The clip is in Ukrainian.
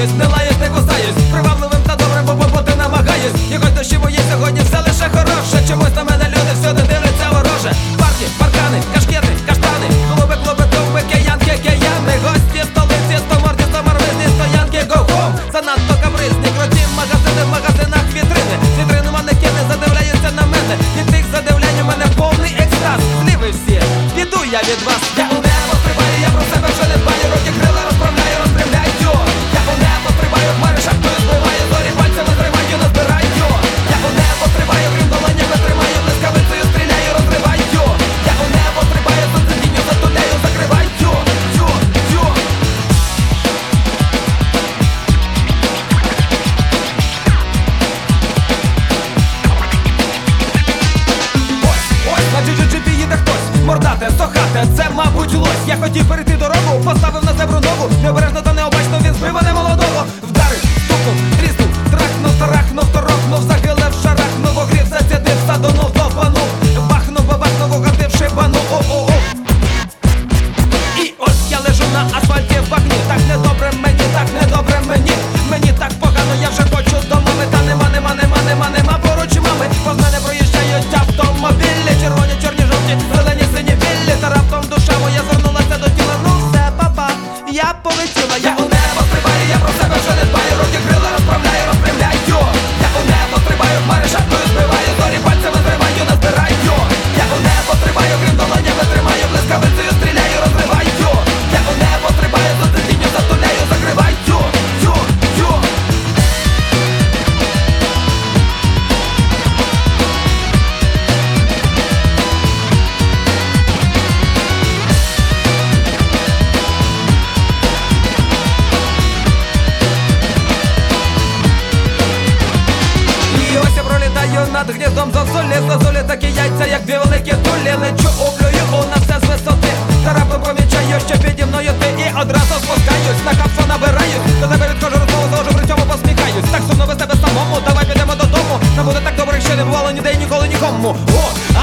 Cause the light Я хотів перейти дорогу, поставив на зебру ногу, не бере над гніздом зозулі Зозулі такі яйця, як дві великі дулі Лечу, облюю у нас все з висоти. Тарапи помічаю, ще піді мною ти і одразу спускаюсь. На капсу набираюсь, до тебе відкожу розмову, зложу при цьому посміхаюсь. Так сумно без тебе самому, давай підемо додому. Нам буде так добре, що не бувало ніде і ніколи нікому. О, а